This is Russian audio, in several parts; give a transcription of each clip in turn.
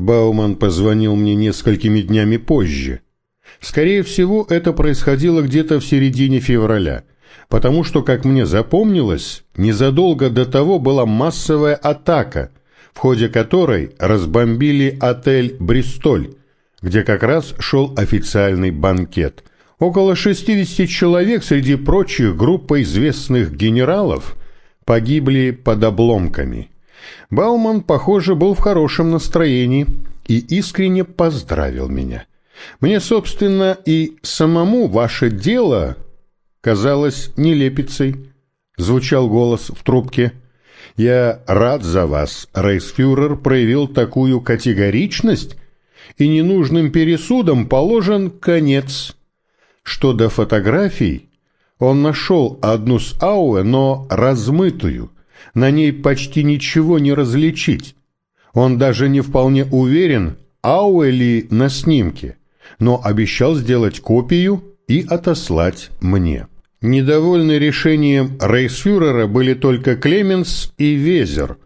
Бауман позвонил мне несколькими днями позже. Скорее всего, это происходило где-то в середине февраля, потому что, как мне запомнилось, незадолго до того была массовая атака, в ходе которой разбомбили отель «Бристоль», где как раз шел официальный банкет. Около 60 человек среди прочих группа известных генералов погибли под обломками. Бауман, похоже, был в хорошем настроении и искренне поздравил меня. Мне, собственно, и самому ваше дело казалось нелепицей. Звучал голос в трубке. Я рад за вас. Рейсфюрер проявил такую категоричность, и ненужным пересудам положен конец. Что до фотографий, он нашел одну с Ауэ, но размытую. На ней почти ничего не различить. Он даже не вполне уверен, Ауэ ли на снимке но обещал сделать копию и отослать мне. Недовольны решением рейсфюрера были только Клеменс и Везер.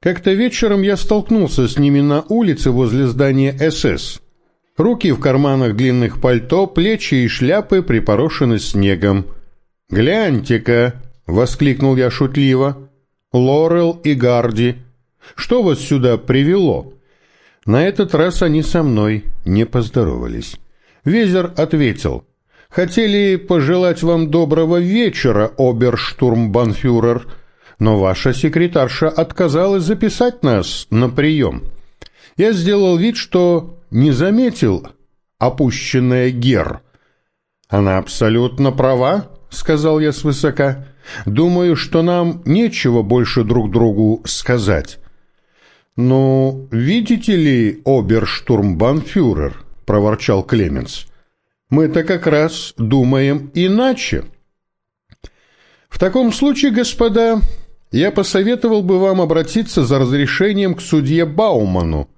Как-то вечером я столкнулся с ними на улице возле здания СС. Руки в карманах длинных пальто, плечи и шляпы припорошены снегом. «Гляньте-ка!» — воскликнул я шутливо. «Лорел и Гарди, что вас сюда привело?» На этот раз они со мной не поздоровались. Везер ответил, «Хотели пожелать вам доброго вечера, оберштурмбанфюрер, но ваша секретарша отказалась записать нас на прием. Я сделал вид, что не заметил опущенная гер». «Она абсолютно права», — сказал я свысока. «Думаю, что нам нечего больше друг другу сказать». «Ну, видите ли, оберштурмбанфюрер», — проворчал Клеменс, — «мы-то как раз думаем иначе». «В таком случае, господа, я посоветовал бы вам обратиться за разрешением к судье Бауману».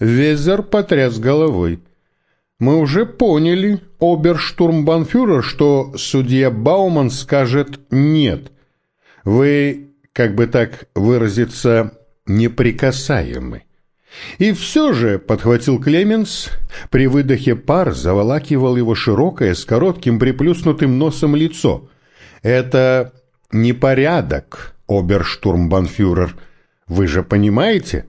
Везер потряс головой. «Мы уже поняли, оберштурмбанфюрер, что судья Бауман скажет «нет». Вы, как бы так выразиться, неприкасаемы. И все же, — подхватил Клеменс, — при выдохе пар заволакивал его широкое, с коротким приплюснутым носом лицо. Это непорядок, оберштурмбанфюрер. Вы же понимаете?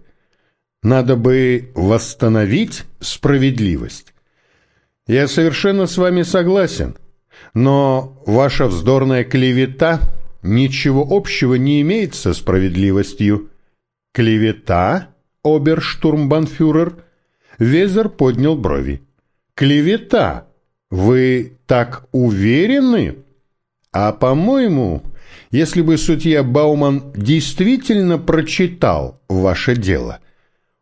Надо бы восстановить справедливость. Я совершенно с вами согласен, но ваша вздорная клевета ничего общего не имеет со справедливостью. «Клевета, оберштурмбанфюрер?» Везер поднял брови. «Клевета? Вы так уверены?» «А, по-моему, если бы судья Бауман действительно прочитал ваше дело,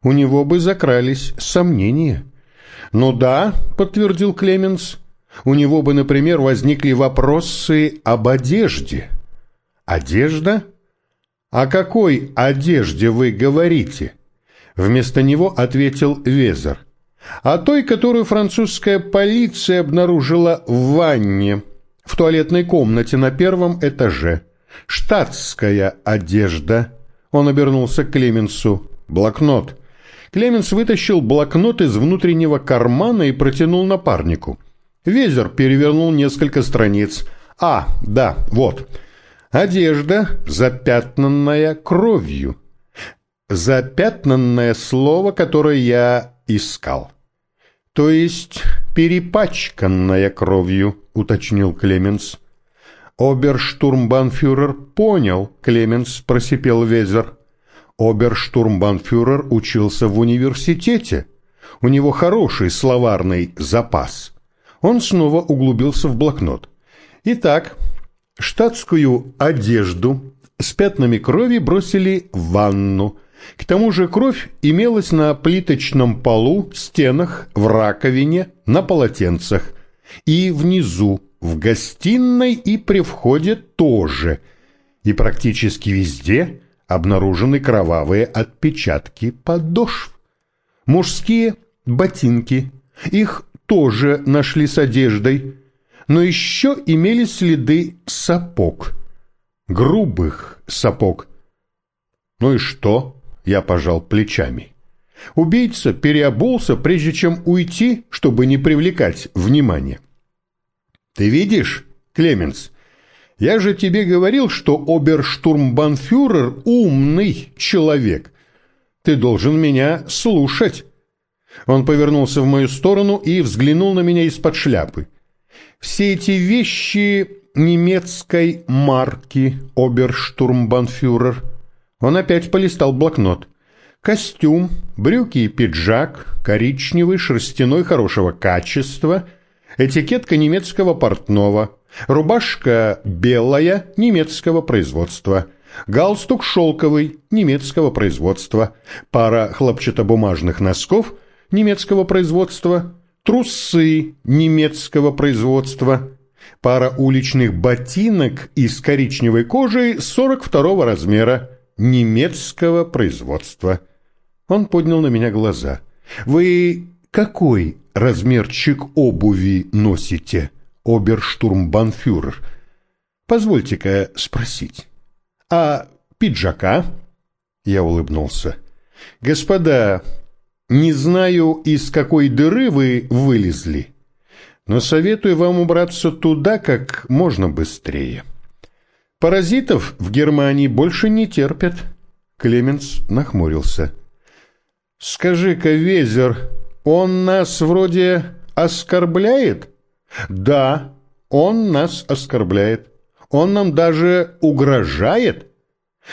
у него бы закрались сомнения». «Ну да», — подтвердил Клеменс, — «у него бы, например, возникли вопросы об одежде». «Одежда?» «О какой одежде вы говорите?» Вместо него ответил Везер. «О той, которую французская полиция обнаружила в ванне, в туалетной комнате на первом этаже. Штатская одежда». Он обернулся к Клеменсу. «Блокнот». Клеменс вытащил блокнот из внутреннего кармана и протянул напарнику. Везер перевернул несколько страниц. «А, да, вот». Одежда, запятнанная кровью. Запятнанное слово, которое я искал. То есть перепачканная кровью, уточнил Клеменс. Оберштурмбанфюрер понял, Клеменс просипел Везер. Оберштурмбанфюрер учился в университете. У него хороший словарный запас. Он снова углубился в блокнот. Итак, Штатскую одежду с пятнами крови бросили в ванну. К тому же кровь имелась на плиточном полу, стенах, в раковине, на полотенцах. И внизу, в гостиной и при входе тоже. И практически везде обнаружены кровавые отпечатки подошв. Мужские ботинки. Их тоже нашли с одеждой но еще имели следы сапог, грубых сапог. Ну и что? Я пожал плечами. Убийца переобулся, прежде чем уйти, чтобы не привлекать внимания. Ты видишь, Клеменс, я же тебе говорил, что оберштурмбанфюрер умный человек. Ты должен меня слушать. Он повернулся в мою сторону и взглянул на меня из-под шляпы. Все эти вещи немецкой марки, оберштурмбанфюрер. Он опять полистал блокнот. Костюм, брюки и пиджак, коричневый, шерстяной хорошего качества, этикетка немецкого портного, рубашка белая, немецкого производства, галстук шелковый, немецкого производства, пара хлопчатобумажных носков, немецкого производства, трусы немецкого производства, пара уличных ботинок из коричневой кожи 42 размера немецкого производства. Он поднял на меня глаза. «Вы какой размерчик обуви носите, оберштурмбанфюрер? Позвольте-ка спросить. А пиджака?» Я улыбнулся. «Господа, не знаю, из какой дыры вы вылезли, но советую вам убраться туда как можно быстрее. Паразитов в Германии больше не терпят. Клеменс нахмурился. Скажи-ка, Везер, он нас вроде оскорбляет? Да, он нас оскорбляет. Он нам даже угрожает.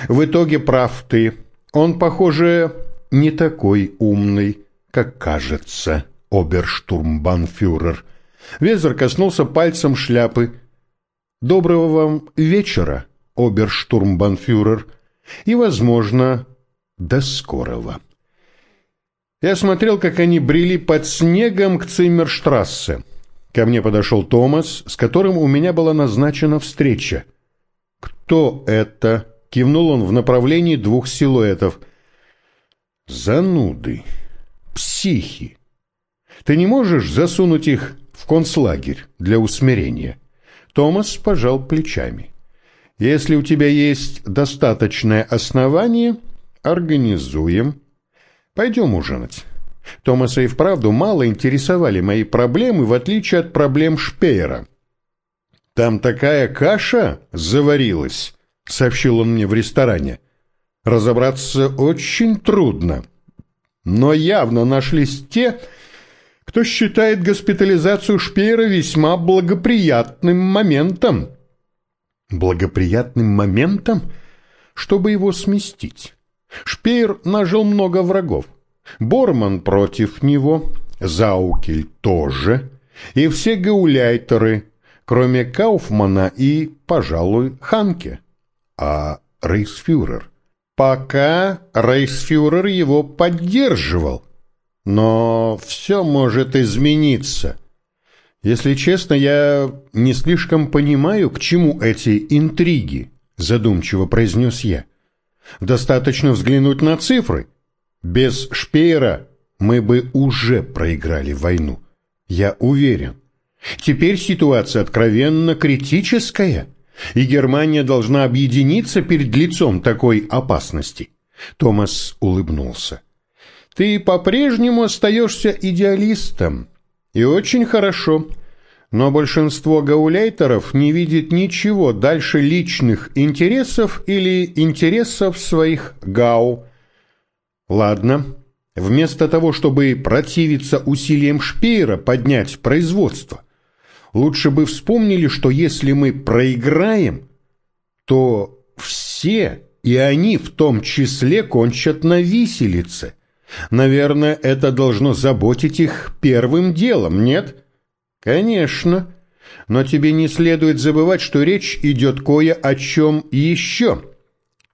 В итоге прав ты. Он, похоже, не такой умный, как кажется, оберштурмбанфюрер. Везер коснулся пальцем шляпы. «Доброго вам вечера, оберштурмбанфюрер, и, возможно, до скорого». Я смотрел, как они брели под снегом к Циммерштрассе. Ко мне подошел Томас, с которым у меня была назначена встреча. «Кто это?» — кивнул он в направлении двух силуэтов — Зануды. Психи. Ты не можешь засунуть их в концлагерь для усмирения? Томас пожал плечами. Если у тебя есть достаточное основание, организуем. Пойдем ужинать. Томаса и вправду мало интересовали мои проблемы, в отличие от проблем Шпеера. «Там такая каша заварилась», — сообщил он мне в ресторане. Разобраться очень трудно. Но явно нашлись те, кто считает госпитализацию Шпеера весьма благоприятным моментом. Благоприятным моментом, чтобы его сместить. Шпеер нажил много врагов. Борман против него, Заукель тоже, и все гауляйтеры, кроме Кауфмана и, пожалуй, Ханке. А рейхсфюрер Пока рейхсфюрер его поддерживал. Но все может измениться. Если честно, я не слишком понимаю, к чему эти интриги, задумчиво произнес я. Достаточно взглянуть на цифры. Без Шпеера мы бы уже проиграли войну. Я уверен. Теперь ситуация откровенно критическая и Германия должна объединиться перед лицом такой опасности. Томас улыбнулся. Ты по-прежнему остаешься идеалистом. И очень хорошо. Но большинство гауляйтеров не видит ничего дальше личных интересов или интересов своих гау. Ладно, вместо того, чтобы противиться усилиям Шпеера поднять производство – лучше бы вспомнили, что если мы проиграем, то все, и они в том числе, кончат на виселице. Наверное, это должно заботить их первым делом, нет? Конечно. Но тебе не следует забывать, что речь идет кое о чем еще.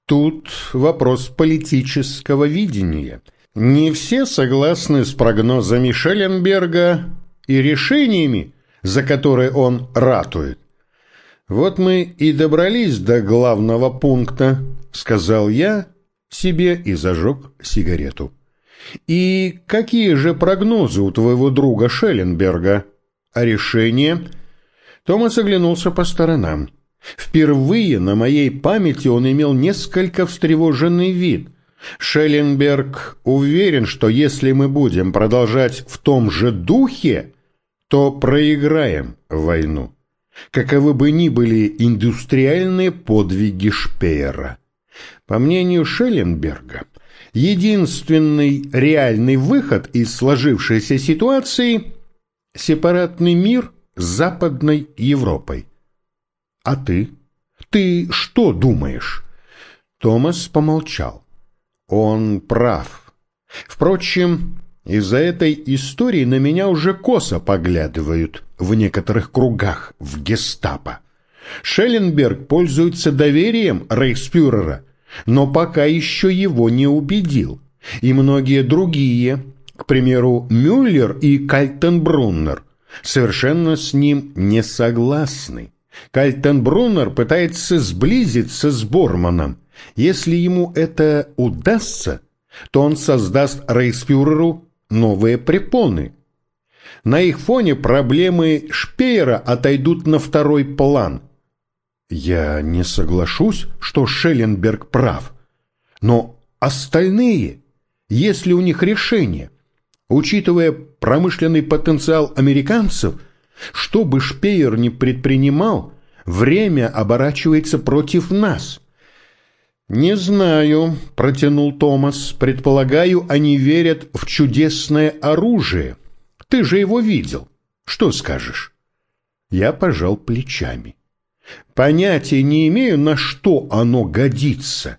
Тут вопрос политического видения. Не все согласны с прогнозами Шелленберга и решениями, за которые он ратует. «Вот мы и добрались до главного пункта», — сказал я себе и зажег сигарету. «И какие же прогнозы у твоего друга Шелленберга? А решение?» Томас оглянулся по сторонам. Впервые на моей памяти он имел несколько встревоженный вид. Шелленберг уверен, что если мы будем продолжать в том же духе, то проиграем войну. Каковы бы ни были индустриальные подвиги Шпеера. По мнению Шелленберга, единственный реальный выход из сложившейся ситуации – сепаратный мир с Западной Европой. А ты? Ты что думаешь? Томас помолчал. Он прав. Впрочем, из-за этой истории на меня уже косо поглядывают в некоторых кругах в гестапо. Шелленберг пользуется доверием рейхспюрера, но пока еще его не убедил. И многие другие, к примеру, Мюллер и Кальтенбруннер, совершенно с ним не согласны. Кальтенбруннер пытается сблизиться с Борманом. Если ему это удастся, то он создаст рейхспюреру новые препоны. На их фоне проблемы Шпеера отойдут на второй план. Я не соглашусь, что Шелленберг прав. Но остальные, если у них решение, учитывая промышленный потенциал американцев, что бы Шпеер ни предпринимал, время оборачивается против нас. «Не знаю», — протянул Томас. «Предполагаю, они верят в чудесное оружие. Ты же его видел. Что скажешь?» Я пожал плечами. Понятия не имею, на что оно годится.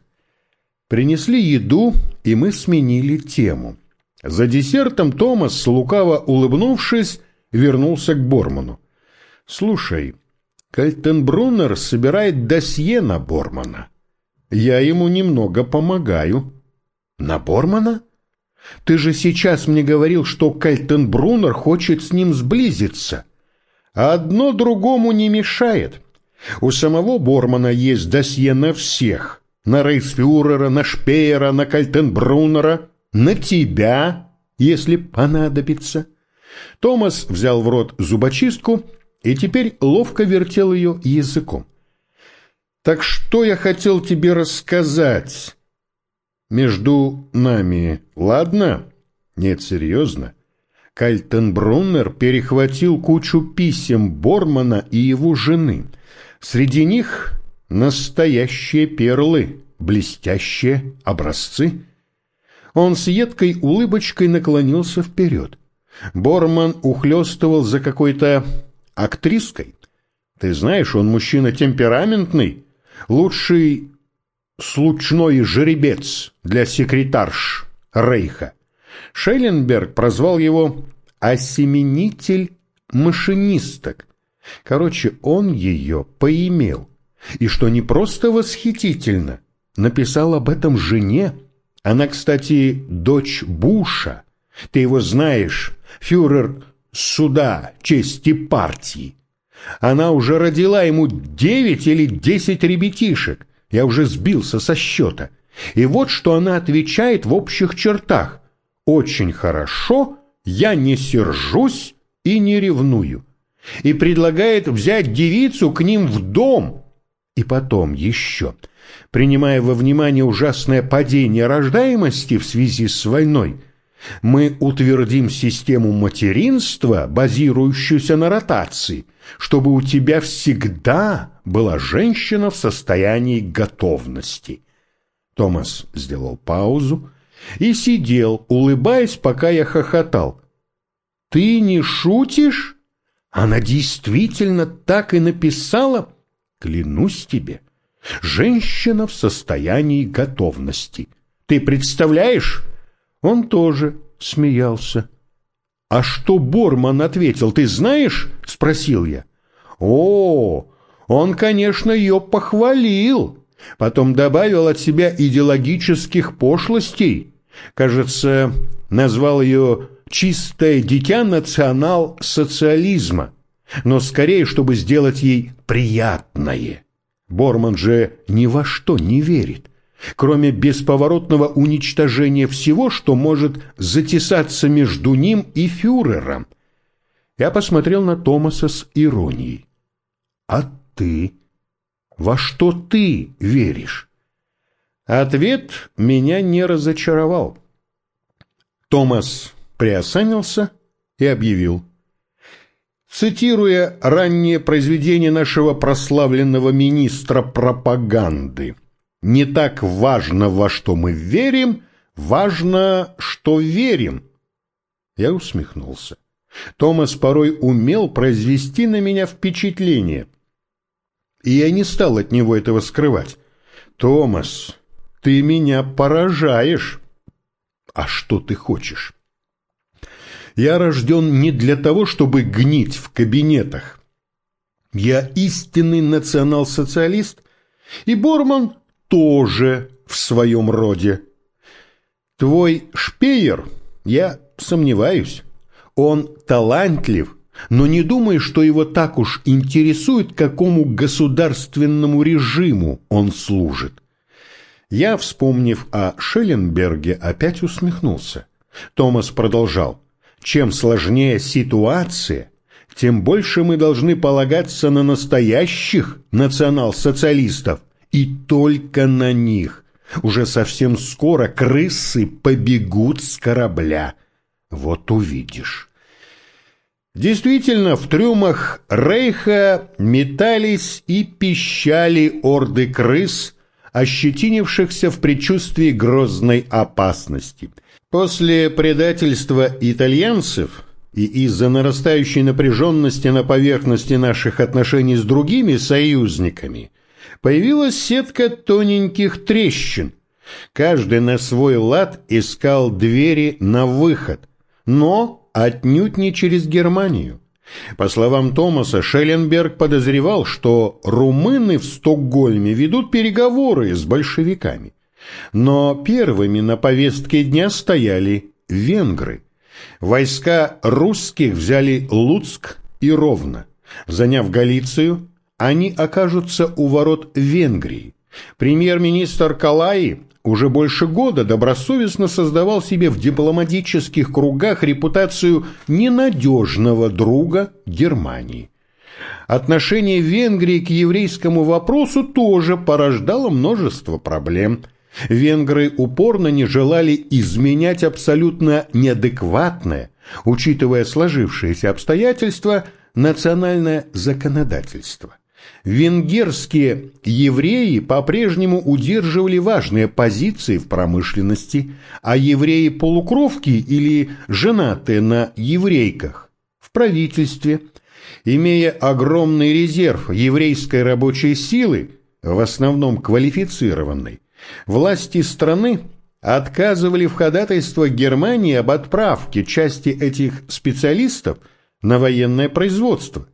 Принесли еду, и мы сменили тему. За десертом Томас, лукаво улыбнувшись, вернулся к Борману. «Слушай, Кальтенбруннер собирает досье на Бормана». Я ему немного помогаю. На Бормана? Ты же сейчас мне говорил, что Кальтенбруннер хочет с ним сблизиться. Одно другому не мешает. У самого Бормана есть досье на всех. На Рейсфюрера, на Шпеера, на Кальтенбруннера, на тебя, если понадобится. Томас взял в рот зубочистку и теперь ловко вертел ее языком. Так что я хотел тебе рассказать? Между нами, ладно? Нет, серьезно. Кальтенбруннер перехватил кучу писем Бормана и его жены. Среди них настоящие перлы, блестящие образцы. Он с едкой улыбочкой наклонился вперед. Борман ухлёстывал за какой-то актриской. Ты знаешь, он мужчина темпераментный, лучший случной жеребец для секретарш Рейха. Шелленберг прозвал его «осеменитель машинисток». Короче, он ее поимел. И что не просто восхитительно, написал об этом жене. Она, кстати, дочь Буша. Ты его знаешь, фюрер суда чести партии. Она уже родила ему девять или десять ребятишек. Я уже сбился со счета. И вот что она отвечает в общих чертах. «Очень хорошо, я не сержусь и не ревную». И предлагает взять девицу к ним в дом. И потом еще, принимая во внимание ужасное падение рождаемости в связи с войной, мы утвердим систему материнства, базирующуюся на ротации, чтобы у тебя всегда была женщина в состоянии готовности. Томас сделал паузу и сидел, улыбаясь, пока я хохотал. «Ты не шутишь? Она действительно так и написала? Клянусь тебе, женщина в состоянии готовности. Ты представляешь?» Он тоже смеялся. «А что Борман ответил, ты знаешь?» — спросил я. «О, он, конечно, ее похвалил. Потом добавил от себя идеологических пошлостей. Кажется, назвал ее «чистое дитя национал-социализма», но скорее, чтобы сделать ей приятное. Борман же ни во что не верит кроме бесповоротного уничтожения всего, что может затесаться между ним и фюрером. Я посмотрел на Томаса с иронией. «А ты? Во что ты веришь?» Ответ меня не разочаровал. Томас приосанился и объявил. Цитируя раннее произведение нашего прославленного министра пропаганды, «Не так важно, во что мы верим, важно, что верим». Я усмехнулся. Томас порой умел произвести на меня впечатление. И я не стал от него этого скрывать. «Томас, ты меня поражаешь». «А что ты хочешь?» Я рожден не для того, чтобы гнить в кабинетах. Я истинный национал-социалист, и Борман тоже в своем роде. Твой Шпеер, я сомневаюсь, он талантлив, но не думай, что его так уж интересует, какому государственному режиму он служит. Я, вспомнив о Шелленберге, опять усмехнулся. Томас продолжал. Чем сложнее ситуация, тем больше мы должны полагаться на настоящих национал-социалистов, и только на них. Уже совсем скоро крысы побегут с корабля. Вот увидишь. Действительно, в трюмах Рейха метались и пищали орды крыс, ощетинившихся в предчувствии грозной опасности – После предательства итальянцев и из-за нарастающей напряженности на поверхности наших отношений с другими союзниками появилась сетка тоненьких трещин. Каждый на свой лад искал двери на выход, но отнюдь не через Германию. По словам Томаса, Шелленберг подозревал, что румыны в Стокгольме ведут переговоры с большевиками. Но первыми на повестке дня стояли венгры. Войска русских взяли Луцк и Ровно. Заняв Галицию, они окажутся у ворот Венгрии. Премьер-министр Калаи уже больше года добросовестно создавал себе в дипломатических кругах репутацию ненадежного друга Германии. Отношение Венгрии к еврейскому вопросу тоже порождало множество проблем – Венгры упорно не желали изменять абсолютно неадекватное, учитывая сложившиеся обстоятельства, национальное законодательство. Венгерские евреи по-прежнему удерживали важные позиции в промышленности, а евреи-полукровки или женатые на еврейках в правительстве, имея огромный резерв еврейской рабочей силы, в основном квалифицированной, Власти страны отказывали в ходатайствах Германии об отправке части этих специалистов на военное производство.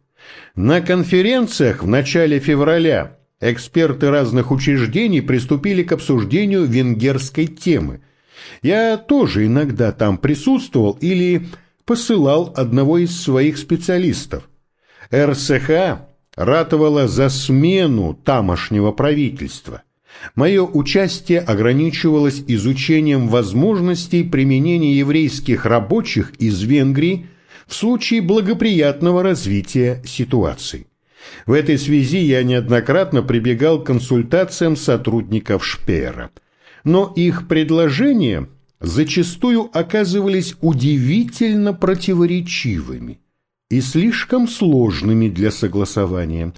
На конференциях в начале февраля эксперты разных учреждений приступили к обсуждению венгерской темы. Я тоже иногда там присутствовал или посылал одного из своих специалистов. РСХ ратовала за смену тамошнего правительства – Мое участие ограничивалось изучением возможностей применения еврейских рабочих из Венгрии в случае благоприятного развития ситуации. В этой связи я неоднократно прибегал к консультациям сотрудников Шпеера. Но их предложения зачастую оказывались удивительно противоречивыми и слишком сложными для согласования.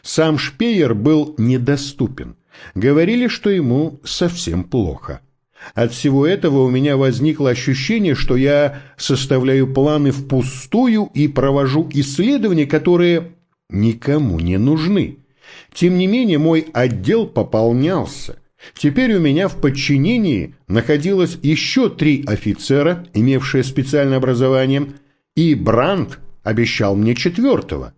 Сам Шпеер был недоступен – Говорили, что ему совсем плохо. От всего этого у меня возникло ощущение, что я составляю планы впустую и провожу исследования, которые никому не нужны. Тем не менее, мой отдел пополнялся. Теперь у меня в подчинении находилось еще три офицера, имевшие специальное образование, и Бранд обещал мне четвертого.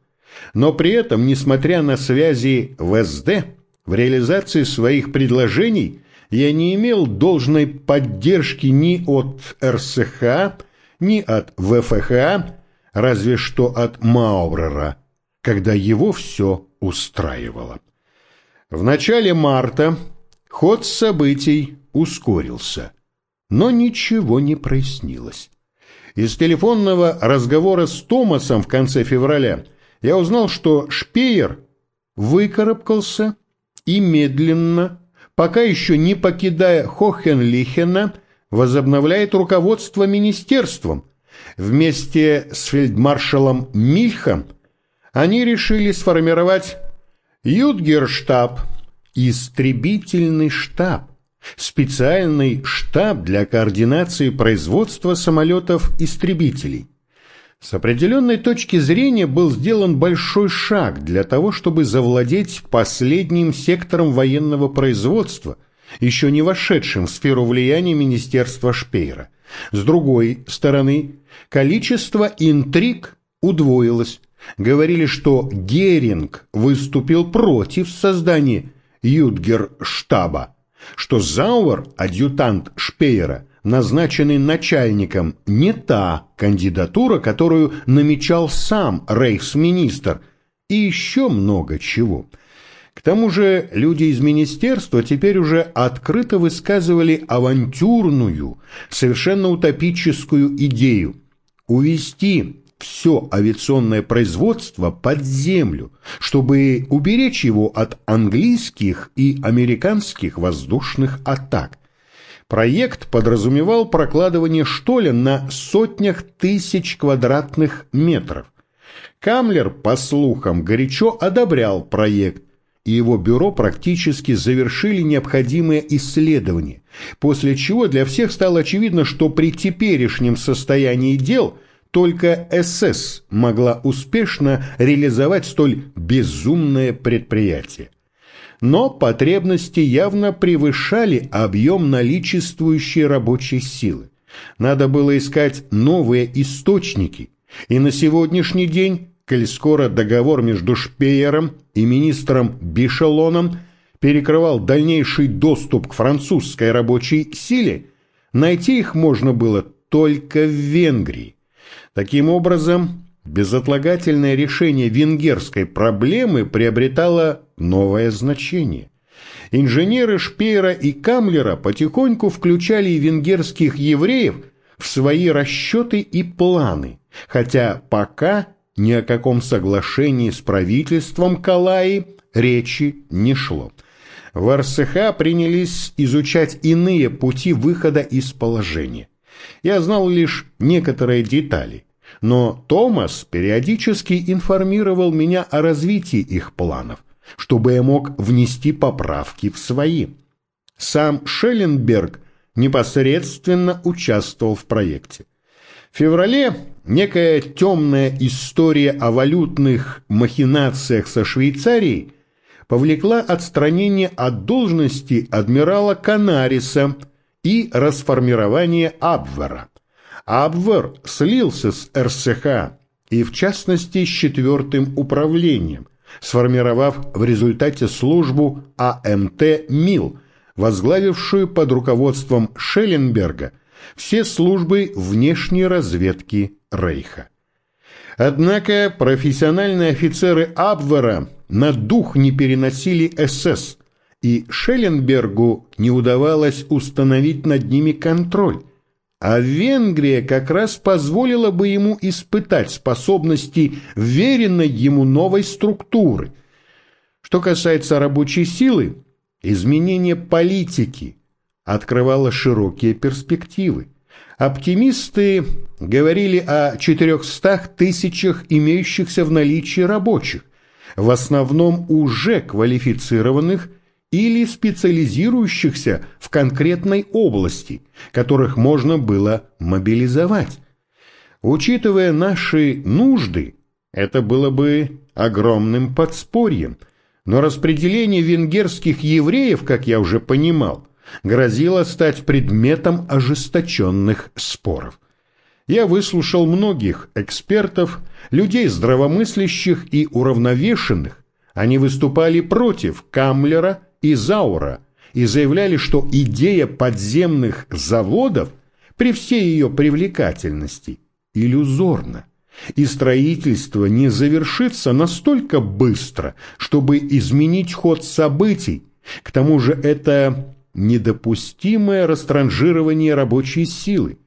Но при этом, несмотря на связи в СД, в реализации своих предложений я не имел должной поддержки ни от РСХ, ни от ВФХ, разве что от Маурера, когда его все устраивало. В начале марта ход событий ускорился, но ничего не прояснилось. Из телефонного разговора с Томасом в конце февраля я узнал, что Шпеер выкарабкался и медленно, пока еще не покидая Хохенлихена, возобновляет руководство министерством. Вместе с фельдмаршалом Мильхом они решили сформировать Юдгерштаб, истребительный штаб, специальный штаб для координации производства самолетов-истребителей. С определенной точки зрения был сделан большой шаг для того, чтобы завладеть последним сектором военного производства, еще не вошедшим в сферу влияния Министерства Шпейра. С другой стороны, количество интриг удвоилось. Говорили, что Геринг выступил против создания Юдгерштаба, что Зауэр, адъютант Шпейера, назначенный начальником, не та кандидатура, которую намечал сам рейхсминистр, и еще много чего. К тому же люди из министерства теперь уже открыто высказывали авантюрную, совершенно утопическую идею – увести все авиационное производство под землю, чтобы уберечь его от английских и американских воздушных атак – Проект подразумевал прокладывание штолен на сотнях тысяч квадратных метров. Камлер, по слухам, горячо одобрял проект, и его бюро практически завершили необходимые исследования, после чего для всех стало очевидно, что при теперешнем состоянии дел только СС могла успешно реализовать столь безумное предприятие но потребности явно превышали объем наличествующей рабочей силы. Надо было искать новые источники, и на сегодняшний день, коль скоро договор между Шпеером и министром Бишелоном перекрывал дальнейший доступ к французской рабочей силе, найти их можно было только в Венгрии. Таким образом, безотлагательное решение венгерской проблемы приобретало новое значение. Инженеры Шпеера и Камлера потихоньку включали венгерских евреев в свои расчеты и планы, хотя пока ни о каком соглашении с правительством Калаи речи не шло. В РСХ принялись изучать иные пути выхода из положения. Я знал лишь некоторые детали но Томас периодически информировал меня о развитии их планов, чтобы я мог внести поправки в свои. Сам Шелленберг непосредственно участвовал в проекте. В феврале некая темная история о валютных махинациях со Швейцарией повлекла отстранение от должности адмирала Канариса и расформирование Абвера. Абвер слился с РСХ и, в частности, с четвертым управлением, сформировав в результате службу АМТ МИЛ, возглавившую под руководством Шелленберга все службы внешней разведки Рейха. Однако профессиональные офицеры Абвера на дух не переносили СС, и Шелленбергу не удавалось установить над ними контроль, а Венгрия как раз позволила бы ему испытать способности веренной ему новой структуры. Что касается рабочей силы, изменение политики открывало широкие перспективы. Оптимисты говорили о 400 тысячах имеющихся в наличии рабочих, в основном уже квалифицированных или специализирующихся в конкретной области, которых можно было мобилизовать. Учитывая наши нужды, это было бы огромным подспорьем, но распределение венгерских евреев, как я уже понимал, грозило стать предметом ожесточенных споров. Я выслушал многих экспертов, людей здравомыслящих и уравновешенных, они выступали против Камлера и Заура и заявляли, что идея подземных заводов при всей ее привлекательности иллюзорна, и строительство не завершится настолько быстро, чтобы изменить ход событий, к тому же это недопустимое растранжирование рабочей силы.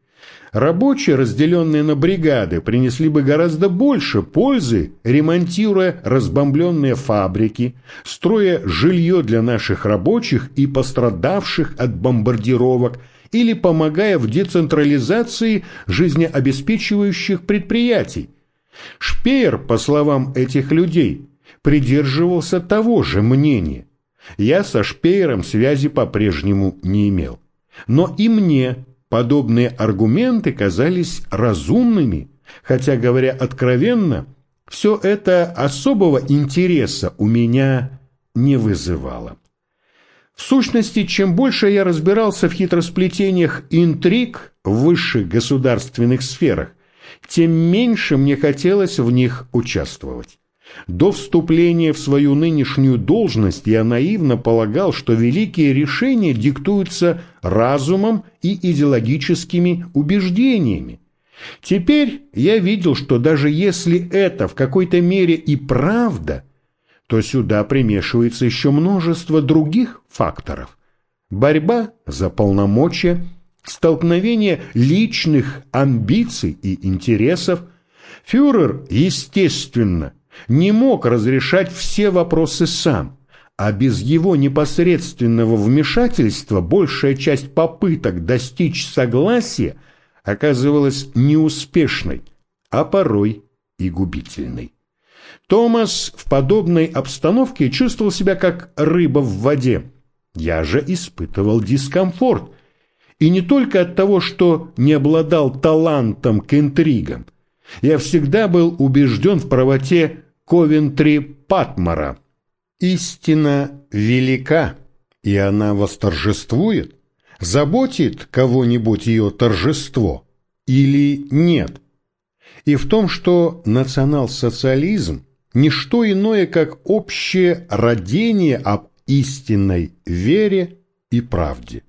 Рабочие, разделенные на бригады, принесли бы гораздо больше пользы, ремонтируя разбомбленные фабрики, строя жилье для наших рабочих и пострадавших от бомбардировок, или помогая в децентрализации жизнеобеспечивающих предприятий. Шпеер, по словам этих людей, придерживался того же мнения. Я со Шпеером связи по-прежнему не имел. Но и мне Подобные аргументы казались разумными, хотя, говоря откровенно, все это особого интереса у меня не вызывало. В сущности, чем больше я разбирался в хитросплетениях интриг в высших государственных сферах, тем меньше мне хотелось в них участвовать. До вступления в свою нынешнюю должность я наивно полагал, что великие решения диктуются разумом и идеологическими убеждениями. Теперь я видел, что даже если это в какой-то мере и правда, то сюда примешивается еще множество других факторов. Борьба за полномочия, столкновение личных амбиций и интересов. Фюрер, естественно, не мог разрешать все вопросы сам, а без его непосредственного вмешательства большая часть попыток достичь согласия оказывалась неуспешной, а порой и губительной. Томас в подобной обстановке чувствовал себя как рыба в воде. Я же испытывал дискомфорт. И не только от того, что не обладал талантом к интригам. Я всегда был убежден в правоте Ковентри Патмара. Истина велика, и она восторжествует. Заботит кого-нибудь ее торжество или нет? И в том, что национал-социализм – не что иное, как общее родение об истинной вере и правде.